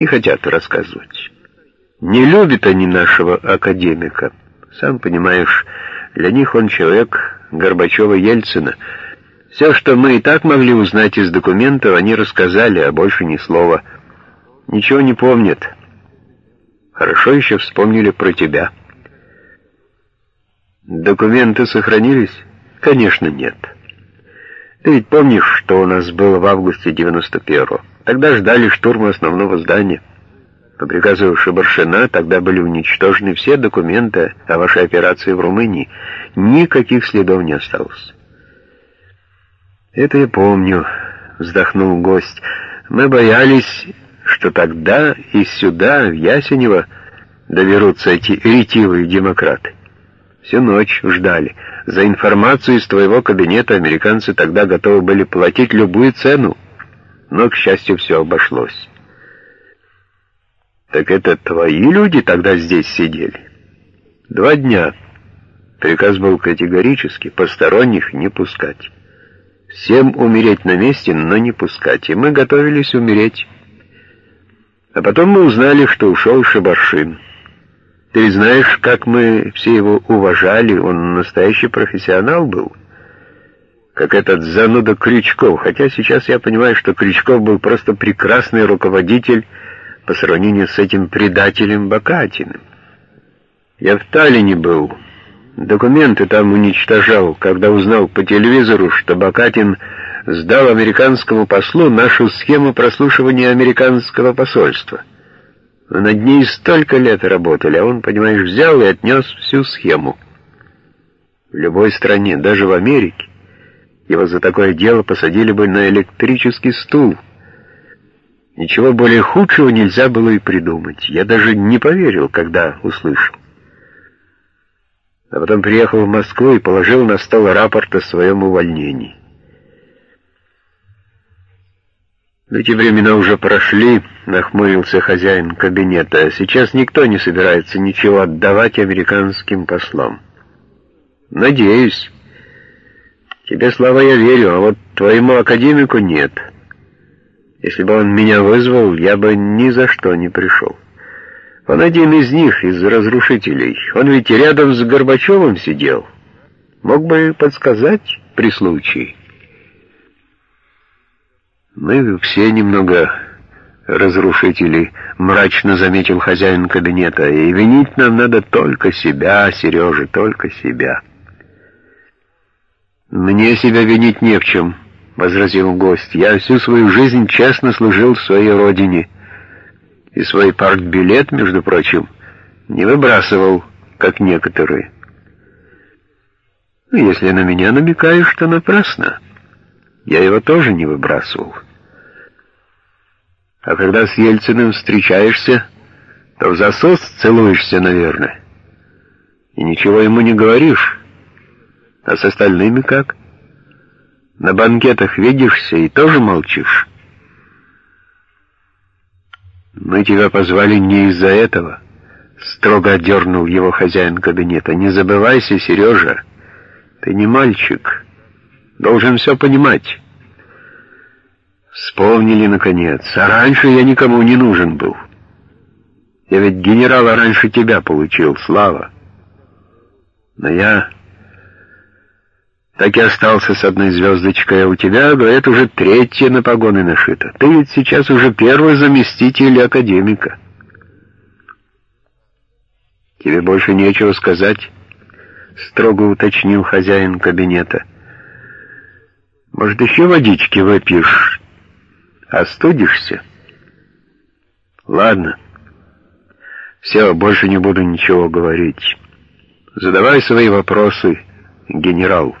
не хотят рассказывать. Не любят они нашего академика. Сам понимаешь, для них он человек Горбачева-Ельцина. Все, что мы и так могли узнать из документов, они рассказали, а больше ни слова. Ничего не помнят. Хорошо еще вспомнили про тебя. Документы сохранились? Конечно, нет. Ты ведь помнишь, что у нас было в августе 91-го? Тогда ждали штурма основного здания. По приказу Шабаршина тогда были уничтожены все документы о вашей операции в Румынии. Никаких следов не осталось. «Это я помню», — вздохнул гость. «Мы боялись, что тогда и сюда, в Ясенево, доберутся эти ретивые демократы. Всю ночь ждали. За информацию из твоего кабинета американцы тогда готовы были платить любую цену но, к счастью, все обошлось. «Так это твои люди тогда здесь сидели?» «Два дня». Приказ был категорический, посторонних не пускать. Всем умереть на месте, но не пускать. И мы готовились умереть. А потом мы узнали, что ушел Шабаршин. Ты ведь знаешь, как мы все его уважали, он настоящий профессионал был» как этот зануда Крючков, хотя сейчас я понимаю, что Крючков был просто прекрасный руководитель по сравнению с этим предателем Бакатиным. Я в Таллине был, документы там уничтожал, когда узнал по телевизору, что Бакатин сдал американскому послу нашу схему прослушивания американского посольства. Над ней столько лет работали, а он, понимаешь, взял и отнес всю схему. В любой стране, даже в Америке, его за такое дело посадили бы на электрический стул. Ничего более худшего нельзя было и придумать. Я даже не поверил, когда услышал. А потом приехал в Москву и положил на стол рапорт о своем увольнении. Эти времена уже прошли, нахмурился хозяин кабинета. Сейчас никто не собирается ничего отдавать американским послам. Надеюсь. Тебе, Слава, я верю, а вот твоему академику нет. Если бы он меня вызвал, я бы ни за что не пришел. Он один из них, из разрушителей. Он ведь рядом с Горбачевым сидел. Мог бы подсказать при случае. Мы все немного разрушители, мрачно заметил хозяин кабинета, и винить нам надо только себя, Сережа, только себя. «Мне себя винить не в чем», — возразил гость. «Я всю свою жизнь честно служил своей родине. И свой партбилет, между прочим, не выбрасывал, как некоторые». Ну, если на меня намекаешь, то напрасно. Я его тоже не выбрасывал. А когда с Ельциным встречаешься, то в засос целуешься, наверное. И ничего ему не говоришь. А с остальными как? На банкетах видишься и тоже молчишь? Мы тебя позвали не из-за этого. Строго отдернул его хозяин кабинета. Не забывайся, Сережа. Ты не мальчик. Должен все понимать. Вспомнили, наконец. А раньше я никому не нужен был. Я ведь генерала раньше тебя получил, Слава. Но я так и остался с одной звездочкой, а у тебя, говорят, уже третья на погоны нашита. Ты ведь сейчас уже первый заместитель академика. Тебе больше нечего сказать, строго уточнил хозяин кабинета. Может, еще водички выпьешь? Остудишься? Ладно. Все, больше не буду ничего говорить. Задавай свои вопросы, генерал.